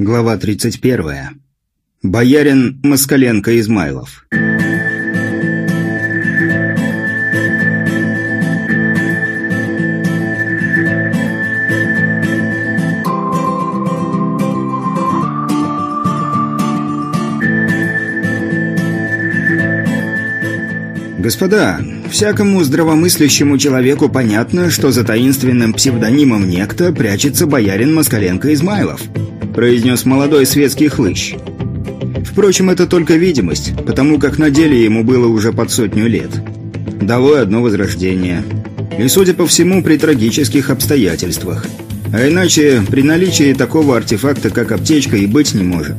Глава 31. Боярин Москаленко Измайлов. Господа, всякому здравомыслящему человеку понятно, что за таинственным псевдонимом некто прячется боярин Москаленко Измайлов – произнес молодой светский хлыщ. Впрочем, это только видимость, потому как на деле ему было уже под сотню лет. Дало одно возрождение. И, судя по всему, при трагических обстоятельствах. А иначе, при наличии такого артефакта, как аптечка, и быть не может.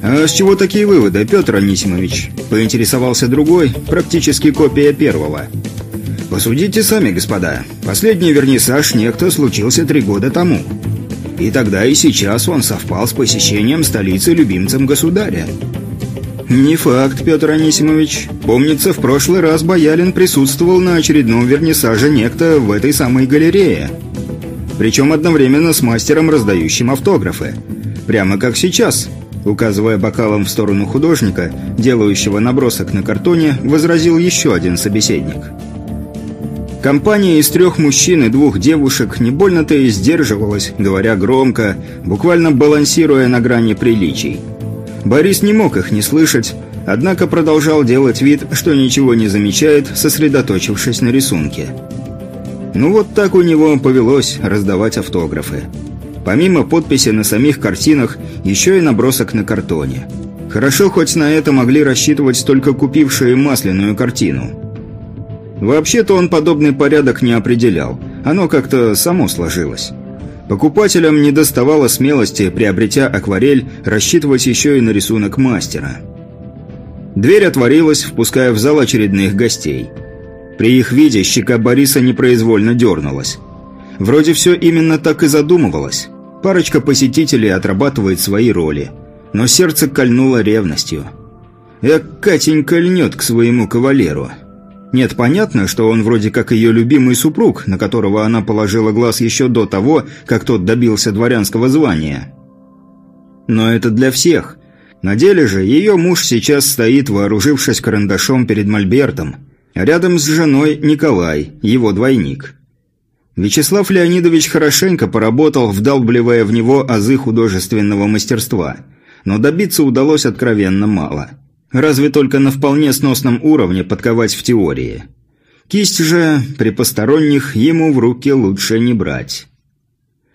«А с чего такие выводы, Петр Анисимович?» – поинтересовался другой, практически копия первого. «Посудите сами, господа. Последний вернисаж некто случился три года тому. И тогда и сейчас он совпал с посещением столицы любимцем государя. «Не факт, Петр Анисимович. Помнится, в прошлый раз Боялин присутствовал на очередном вернисаже некто в этой самой галерее. Причем одновременно с мастером, раздающим автографы. Прямо как сейчас», указывая бокалом в сторону художника, делающего набросок на картоне, возразил еще один собеседник. Компания из трех мужчин и двух девушек не больно-то и сдерживалась, говоря громко, буквально балансируя на грани приличий. Борис не мог их не слышать, однако продолжал делать вид, что ничего не замечает, сосредоточившись на рисунке. Ну вот так у него повелось раздавать автографы. Помимо подписи на самих картинах, еще и набросок на картоне. Хорошо, хоть на это могли рассчитывать только купившие масляную картину. Вообще-то он подобный порядок не определял. Оно как-то само сложилось. Покупателям не доставало смелости, приобретя акварель, рассчитывать еще и на рисунок мастера. Дверь отворилась, впуская в зал очередных гостей. При их виде щека Бориса непроизвольно дернулась. Вроде все именно так и задумывалось. Парочка посетителей отрабатывает свои роли. Но сердце кольнуло ревностью. Эк, Катенька льнет к своему кавалеру. Нет, понятно, что он вроде как ее любимый супруг, на которого она положила глаз еще до того, как тот добился дворянского звания. Но это для всех. На деле же ее муж сейчас стоит, вооружившись карандашом перед мольбертом, а рядом с женой Николай, его двойник. Вячеслав Леонидович хорошенько поработал, вдалбливая в него азы художественного мастерства, но добиться удалось откровенно мало – Разве только на вполне сносном уровне подковать в теории. Кисть же при посторонних ему в руки лучше не брать.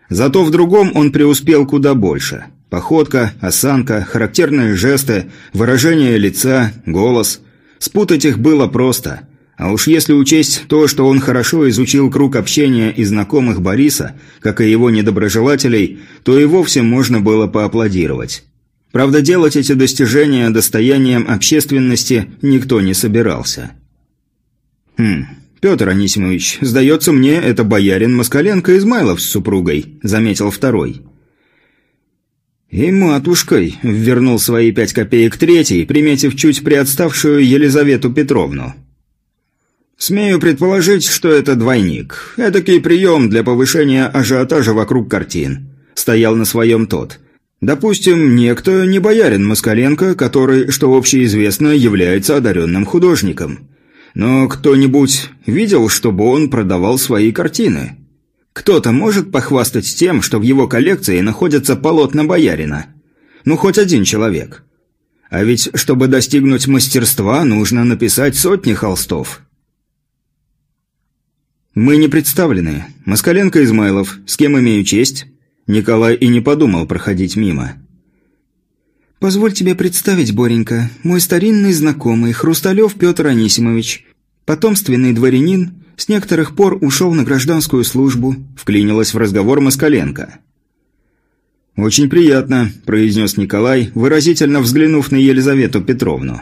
Зато в другом он преуспел куда больше. Походка, осанка, характерные жесты, выражение лица, голос. Спутать их было просто. А уж если учесть то, что он хорошо изучил круг общения и знакомых Бориса, как и его недоброжелателей, то и вовсе можно было поаплодировать. Правда, делать эти достижения достоянием общественности никто не собирался. «Хм, Петр Анисимович, сдается мне, это боярин Москаленко Измайлов с супругой», – заметил второй. «И матушкой», – вернул свои пять копеек третий, приметив чуть приотставшую Елизавету Петровну. «Смею предположить, что это двойник. Эдакий прием для повышения ажиотажа вокруг картин», – стоял на своем тот – Допустим, некто не боярин Москаленко, который, что общеизвестно, является одаренным художником. Но кто-нибудь видел, чтобы он продавал свои картины? Кто-то может похвастать тем, что в его коллекции находятся полотна боярина? Ну, хоть один человек. А ведь, чтобы достигнуть мастерства, нужно написать сотни холстов. Мы не представлены. Москаленко Измайлов. С кем имею честь? Николай и не подумал проходить мимо. «Позволь тебе представить, Боренька, мой старинный знакомый, Хрусталев Петр Анисимович, потомственный дворянин, с некоторых пор ушел на гражданскую службу», вклинилась в разговор Москаленко. «Очень приятно», – произнес Николай, выразительно взглянув на Елизавету Петровну.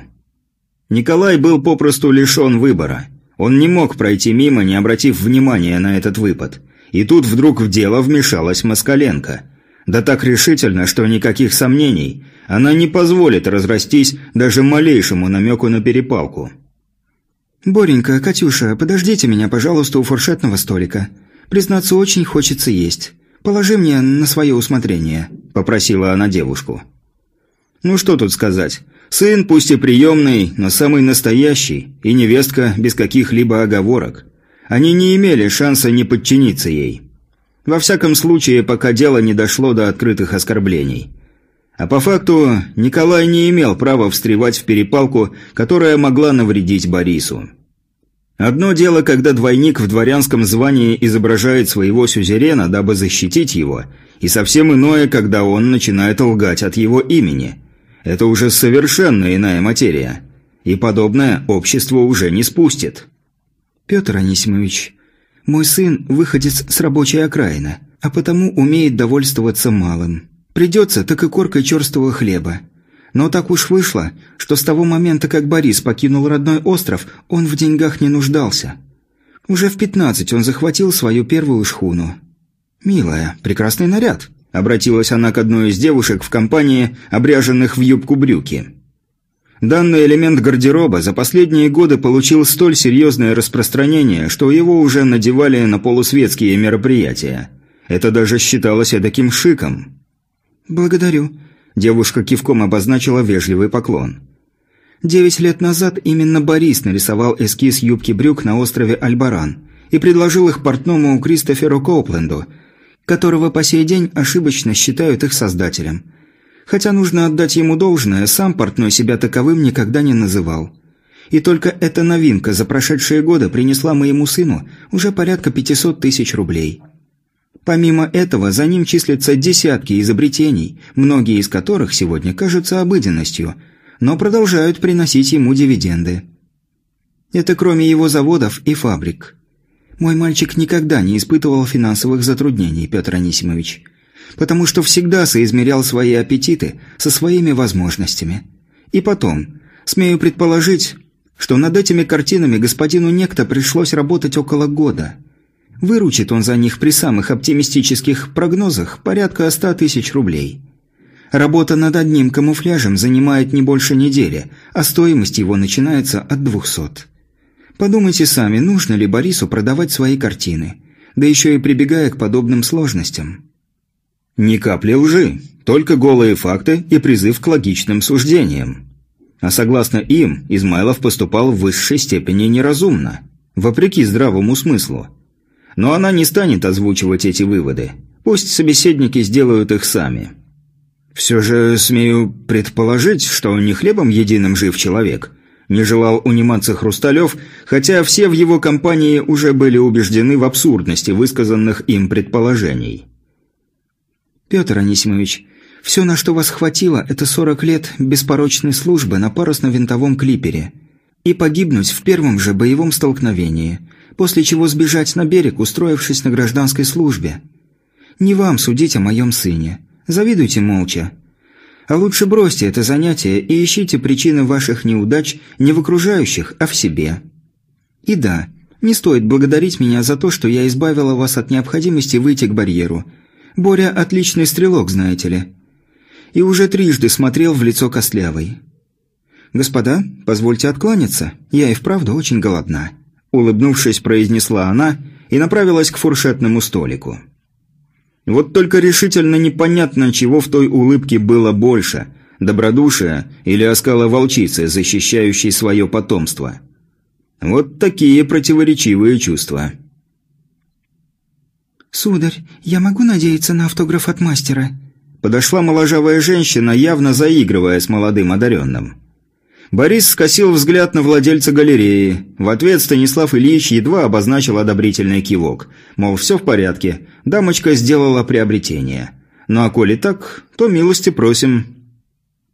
Николай был попросту лишен выбора. Он не мог пройти мимо, не обратив внимания на этот выпад. И тут вдруг в дело вмешалась Москаленко. Да так решительно, что никаких сомнений. Она не позволит разрастись даже малейшему намеку на перепалку. «Боренька, Катюша, подождите меня, пожалуйста, у фуршетного столика. Признаться, очень хочется есть. Положи мне на свое усмотрение», – попросила она девушку. «Ну что тут сказать? Сын, пусть и приемный, но самый настоящий, и невестка без каких-либо оговорок. Они не имели шанса не подчиниться ей. Во всяком случае, пока дело не дошло до открытых оскорблений. А по факту, Николай не имел права встревать в перепалку, которая могла навредить Борису. Одно дело, когда двойник в дворянском звании изображает своего сюзерена, дабы защитить его, и совсем иное, когда он начинает лгать от его имени. Это уже совершенно иная материя. И подобное общество уже не спустит. «Петр Анисимович, мой сын – выходец с рабочей окраины, а потому умеет довольствоваться малым. Придется, так и коркой черстого хлеба. Но так уж вышло, что с того момента, как Борис покинул родной остров, он в деньгах не нуждался. Уже в пятнадцать он захватил свою первую шхуну. «Милая, прекрасный наряд», – обратилась она к одной из девушек в компании, обряженных в юбку брюки. Данный элемент гардероба за последние годы получил столь серьезное распространение, что его уже надевали на полусветские мероприятия. Это даже считалось таким шиком. «Благодарю», – девушка кивком обозначила вежливый поклон. Девять лет назад именно Борис нарисовал эскиз юбки брюк на острове Альбаран и предложил их портному Кристоферу Коупленду, которого по сей день ошибочно считают их создателем – Хотя нужно отдать ему должное, сам портной себя таковым никогда не называл. И только эта новинка за прошедшие годы принесла моему сыну уже порядка 500 тысяч рублей. Помимо этого, за ним числятся десятки изобретений, многие из которых сегодня кажутся обыденностью, но продолжают приносить ему дивиденды. Это кроме его заводов и фабрик. Мой мальчик никогда не испытывал финансовых затруднений, Петр Анисимович потому что всегда соизмерял свои аппетиты со своими возможностями. И потом, смею предположить, что над этими картинами господину Некто пришлось работать около года. Выручит он за них при самых оптимистических прогнозах порядка 100 тысяч рублей. Работа над одним камуфляжем занимает не больше недели, а стоимость его начинается от 200. Подумайте сами, нужно ли Борису продавать свои картины, да еще и прибегая к подобным сложностям. Ни капли лжи, только голые факты и призыв к логичным суждениям. А согласно им, Измайлов поступал в высшей степени неразумно, вопреки здравому смыслу. Но она не станет озвучивать эти выводы. Пусть собеседники сделают их сами. Все же смею предположить, что не хлебом единым жив человек. Не желал униматься Хрусталев, хотя все в его компании уже были убеждены в абсурдности высказанных им предположений. «Петр Анисимович, все, на что вас хватило, это 40 лет беспорочной службы на парусно-винтовом клипере. И погибнуть в первом же боевом столкновении, после чего сбежать на берег, устроившись на гражданской службе. Не вам судить о моем сыне. Завидуйте молча. А лучше бросьте это занятие и ищите причины ваших неудач не в окружающих, а в себе. И да, не стоит благодарить меня за то, что я избавила вас от необходимости выйти к барьеру – Боря отличный стрелок, знаете ли. И уже трижды смотрел в лицо Костлявой. «Господа, позвольте откланяться, я и вправду очень голодна», – улыбнувшись, произнесла она и направилась к фуршетному столику. Вот только решительно непонятно, чего в той улыбке было больше – добродушия или оскала волчицы, защищающей свое потомство. Вот такие противоречивые чувства. «Сударь, я могу надеяться на автограф от мастера?» Подошла моложавая женщина, явно заигрывая с молодым одаренным. Борис скосил взгляд на владельца галереи. В ответ Станислав Ильич едва обозначил одобрительный кивок. Мол, все в порядке, дамочка сделала приобретение. Ну а коли так, то милости просим.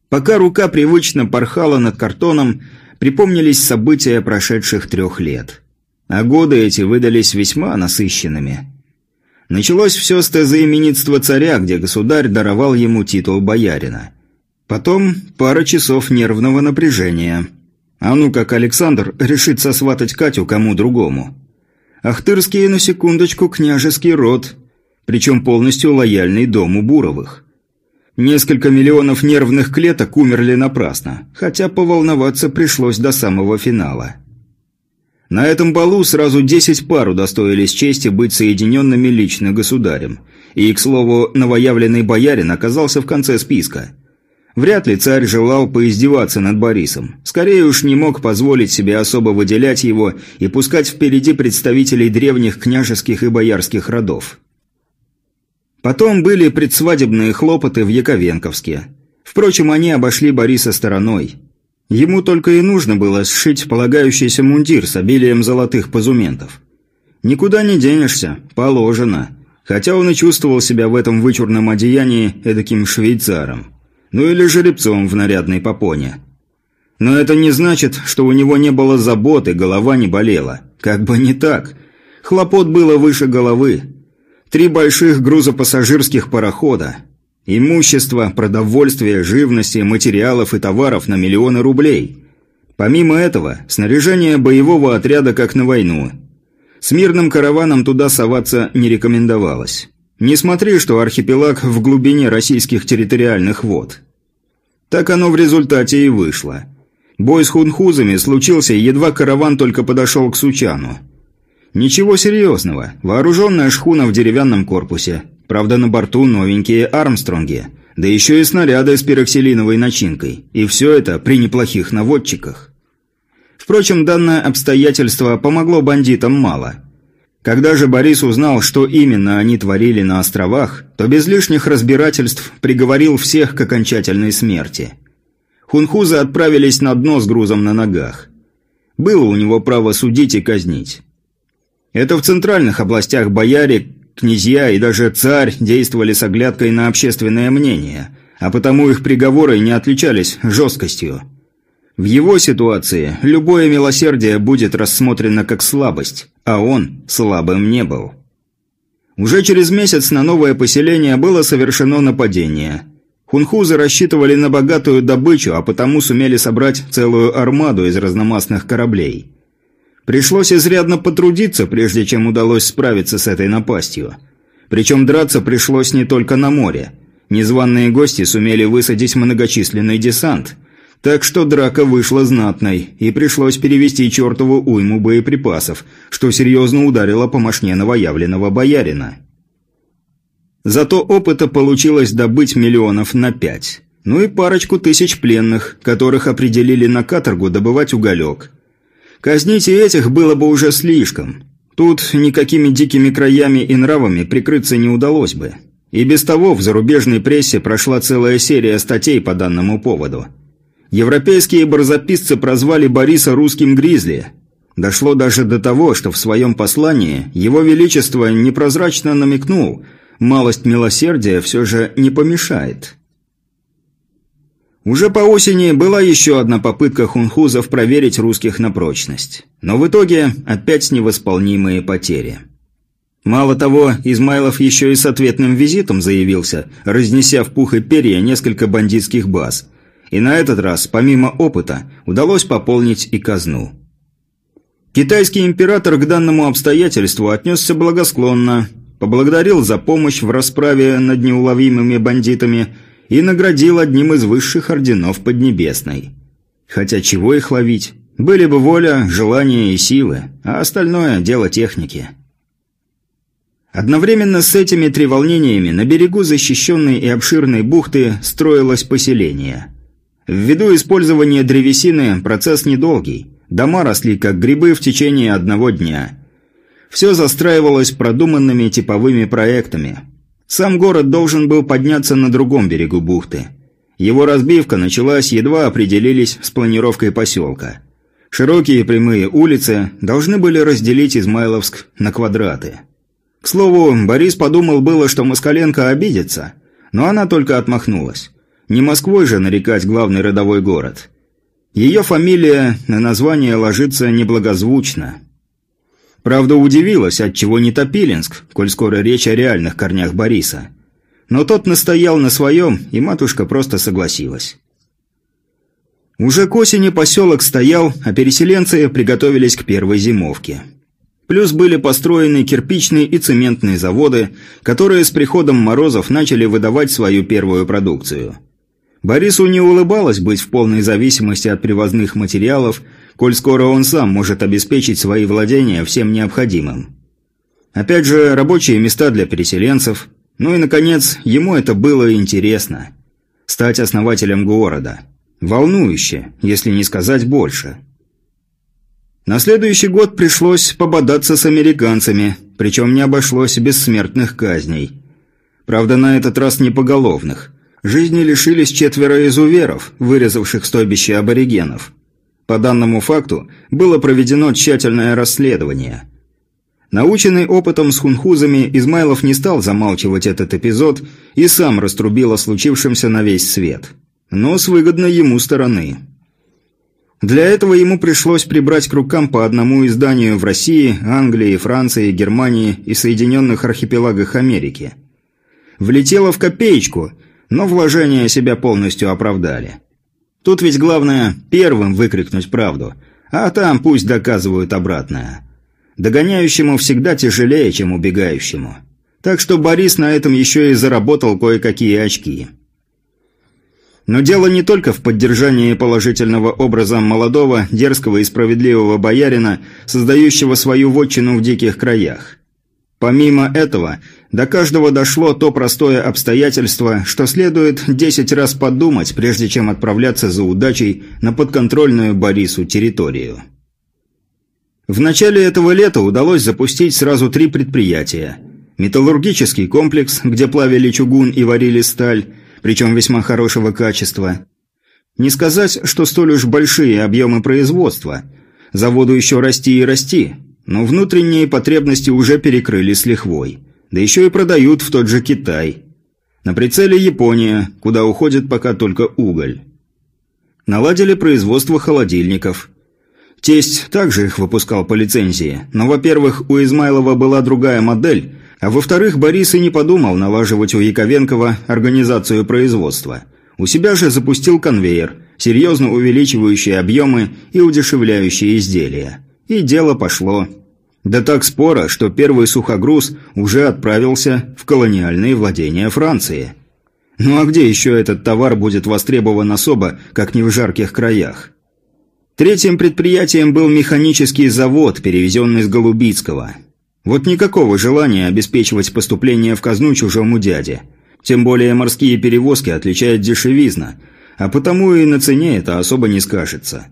Пока рука привычно порхала над картоном, припомнились события прошедших трех лет. А годы эти выдались весьма насыщенными. Началось все с тезоименитства царя, где государь даровал ему титул боярина. Потом пара часов нервного напряжения. А ну как Александр решит сосватать Катю кому другому. Ахтырские, на секундочку, княжеский род, причем полностью лояльный дому Буровых. Несколько миллионов нервных клеток умерли напрасно, хотя поволноваться пришлось до самого финала. На этом балу сразу десять пар удостоились чести быть соединенными лично государем. И, к слову, новоявленный боярин оказался в конце списка. Вряд ли царь желал поиздеваться над Борисом. Скорее уж не мог позволить себе особо выделять его и пускать впереди представителей древних княжеских и боярских родов. Потом были предсвадебные хлопоты в Яковенковске. Впрочем, они обошли Бориса стороной. Ему только и нужно было сшить полагающийся мундир с обилием золотых позументов. Никуда не денешься, положено. Хотя он и чувствовал себя в этом вычурном одеянии эдаким швейцаром. Ну или жеребцом в нарядной попоне. Но это не значит, что у него не было заботы, голова не болела. Как бы не так. Хлопот было выше головы. Три больших грузопассажирских парохода. Имущество, продовольствие, живности, материалов и товаров на миллионы рублей. Помимо этого, снаряжение боевого отряда как на войну. С мирным караваном туда соваться не рекомендовалось. Не смотри, что архипелаг в глубине российских территориальных вод. Так оно в результате и вышло. Бой с хунхузами случился, едва караван только подошел к Сучану. Ничего серьезного. Вооруженная шхуна в деревянном корпусе. Правда, на борту новенькие Армстронги. Да еще и снаряды с пироксилиновой начинкой. И все это при неплохих наводчиках. Впрочем, данное обстоятельство помогло бандитам мало. Когда же Борис узнал, что именно они творили на островах, то без лишних разбирательств приговорил всех к окончательной смерти. Хунхузы отправились на дно с грузом на ногах. Было у него право судить и казнить. Это в центральных областях бояре, князья и даже царь действовали с оглядкой на общественное мнение, а потому их приговоры не отличались жесткостью. В его ситуации любое милосердие будет рассмотрено как слабость, а он слабым не был. Уже через месяц на новое поселение было совершено нападение. Хунхузы рассчитывали на богатую добычу, а потому сумели собрать целую армаду из разномастных кораблей. Пришлось изрядно потрудиться, прежде чем удалось справиться с этой напастью. Причем драться пришлось не только на море. Незваные гости сумели высадить многочисленный десант – так что драка вышла знатной, и пришлось перевести чертову уйму боеприпасов, что серьезно ударило по мошне новоявленного боярина. Зато опыта получилось добыть миллионов на пять. Ну и парочку тысяч пленных, которых определили на каторгу добывать уголек. Казнить и этих было бы уже слишком. Тут никакими дикими краями и нравами прикрыться не удалось бы. И без того в зарубежной прессе прошла целая серия статей по данному поводу – Европейские барзаписцы прозвали Бориса русским гризли. Дошло даже до того, что в своем послании его величество непрозрачно намекнул, малость милосердия все же не помешает. Уже по осени была еще одна попытка хунхузов проверить русских на прочность. Но в итоге опять невосполнимые потери. Мало того, Измайлов еще и с ответным визитом заявился, разнеся в пух и перья несколько бандитских баз – и на этот раз, помимо опыта, удалось пополнить и казну. Китайский император к данному обстоятельству отнесся благосклонно, поблагодарил за помощь в расправе над неуловимыми бандитами и наградил одним из высших орденов Поднебесной. Хотя чего их ловить? Были бы воля, желание и силы, а остальное – дело техники. Одновременно с этими треволнениями на берегу защищенной и обширной бухты строилось поселение. Ввиду использования древесины процесс недолгий. Дома росли как грибы в течение одного дня. Все застраивалось продуманными типовыми проектами. Сам город должен был подняться на другом берегу бухты. Его разбивка началась, едва определились с планировкой поселка. Широкие прямые улицы должны были разделить Измайловск на квадраты. К слову, Борис подумал было, что Москаленко обидится, но она только отмахнулась. Не Москвой же нарекать главный родовой город. Ее фамилия на название ложится неблагозвучно. Правда, удивилась, отчего не Топилинск, коль скоро речь о реальных корнях Бориса. Но тот настоял на своем, и матушка просто согласилась. Уже к осени поселок стоял, а переселенцы приготовились к первой зимовке. Плюс были построены кирпичные и цементные заводы, которые с приходом морозов начали выдавать свою первую продукцию – Борису не улыбалось быть в полной зависимости от привозных материалов, коль скоро он сам может обеспечить свои владения всем необходимым. Опять же, рабочие места для переселенцев. Ну и, наконец, ему это было интересно. Стать основателем города. Волнующе, если не сказать больше. На следующий год пришлось пободаться с американцами, причем не обошлось без смертных казней. Правда, на этот раз не поголовных. Жизни лишились четверо изуверов, вырезавших стойбище аборигенов. По данному факту было проведено тщательное расследование. Наученный опытом с хунхузами, Измайлов не стал замалчивать этот эпизод и сам раструбил о случившемся на весь свет. Но с выгодной ему стороны – для этого ему пришлось прибрать к рукам по одному изданию в России, Англии, Франции, Германии и Соединенных Архипелагах Америки. Влетело в копеечку, но вложения себя полностью оправдали. Тут ведь главное первым выкрикнуть правду, а там пусть доказывают обратное. Догоняющему всегда тяжелее, чем убегающему. Так что Борис на этом еще и заработал кое-какие очки. Но дело не только в поддержании положительного образа молодого, дерзкого и справедливого боярина, создающего свою вотчину в диких краях. Помимо этого, до каждого дошло то простое обстоятельство, что следует десять раз подумать, прежде чем отправляться за удачей на подконтрольную Борису территорию. В начале этого лета удалось запустить сразу три предприятия. Металлургический комплекс, где плавили чугун и варили сталь, причем весьма хорошего качества. Не сказать, что столь уж большие объемы производства. Заводу еще расти и расти, но внутренние потребности уже перекрыли с лихвой. Да еще и продают в тот же Китай. На прицеле Япония, куда уходит пока только уголь. Наладили производство холодильников. Тесть также их выпускал по лицензии, но, во-первых, у Измайлова была другая модель, а во-вторых, Борис и не подумал налаживать у Яковенкова организацию производства. У себя же запустил конвейер, серьезно увеличивающий объемы и удешевляющие изделия. И дело пошло. Да так споро, что первый сухогруз уже отправился в колониальные владения Франции. Ну а где еще этот товар будет востребован особо, как не в жарких краях? Третьим предприятием был механический завод, перевезенный с Голубицкого – вот никакого желания обеспечивать поступление в казну чужому дяде. Тем более морские перевозки отличают дешевизна, а потому и на цене это особо не скажется.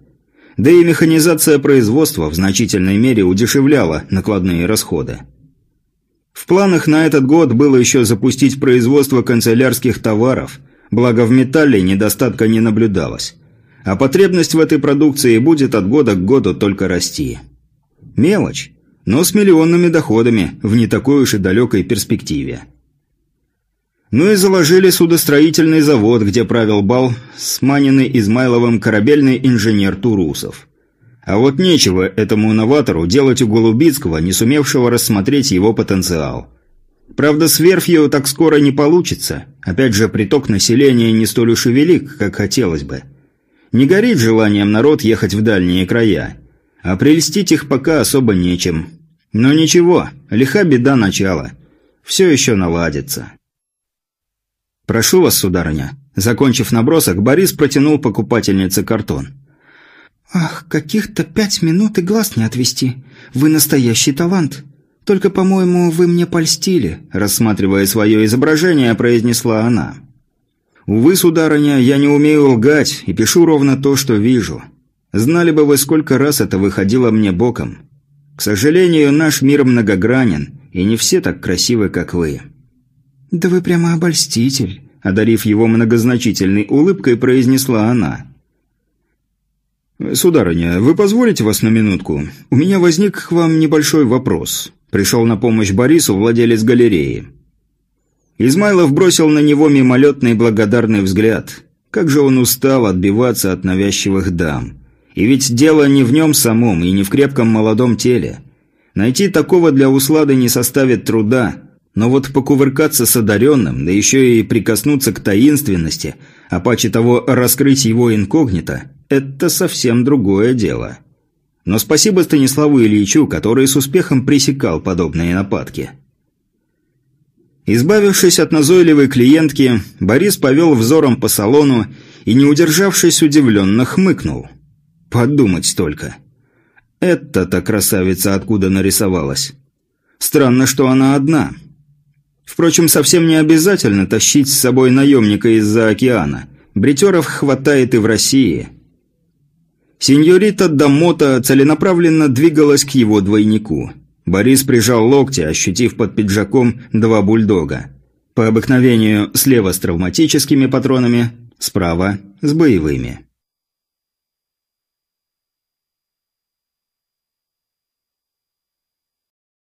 Да и механизация производства в значительной мере удешевляла накладные расходы. В планах на этот год было еще запустить производство канцелярских товаров, благо в металле недостатка не наблюдалось. А потребность в этой продукции будет от года к году только расти. Мелочь но с миллионными доходами в не такой уж и далекой перспективе. Ну и заложили судостроительный завод, где правил бал сманенный Измайловым корабельный инженер Турусов. А вот нечего этому новатору делать у Голубицкого, не сумевшего рассмотреть его потенциал. Правда, с верфью так скоро не получится. Опять же, приток населения не столь уж и велик, как хотелось бы. Не горит желанием народ ехать в дальние края. А прельстить их пока особо нечем. Но ничего, лиха беда начала. Все еще наладится. «Прошу вас, сударыня». Закончив набросок, Борис протянул покупательнице картон. «Ах, каких-то пять минут и глаз не отвести. Вы настоящий талант. Только, по-моему, вы мне польстили», рассматривая свое изображение, произнесла она. «Увы, сударыня, я не умею лгать и пишу ровно то, что вижу. Знали бы вы, сколько раз это выходило мне боком. К сожалению, наш мир многогранен, и не все так красивы, как вы». «Да вы прямо обольститель», – одарив его многозначительной улыбкой, произнесла она. «Сударыня, вы позволите вас на минутку? У меня возник к вам небольшой вопрос». Пришел на помощь Борису владелец галереи. Измайлов бросил на него мимолетный благодарный взгляд. Как же он устал отбиваться от навязчивых дам. И ведь дело не в нем самом и не в крепком молодом теле. Найти такого для услады не составит труда, но вот покувыркаться с одаренным, да еще и прикоснуться к таинственности, а паче того раскрыть его инкогнито – это совсем другое дело. Но спасибо Станиславу Ильичу, который с успехом пресекал подобные нападки. Избавившись от назойливой клиентки, Борис повел взором по салону и, не удержавшись, удивленно хмыкнул – Подумать только. Это-то красавица откуда нарисовалась. Странно, что она одна. Впрочем, совсем не обязательно тащить с собой наемника из-за океана. Бритеров хватает и в России. Сеньорита Дамота целенаправленно двигалась к его двойнику. Борис прижал локти, ощутив под пиджаком два бульдога. По обыкновению слева с травматическими патронами, справа с боевыми.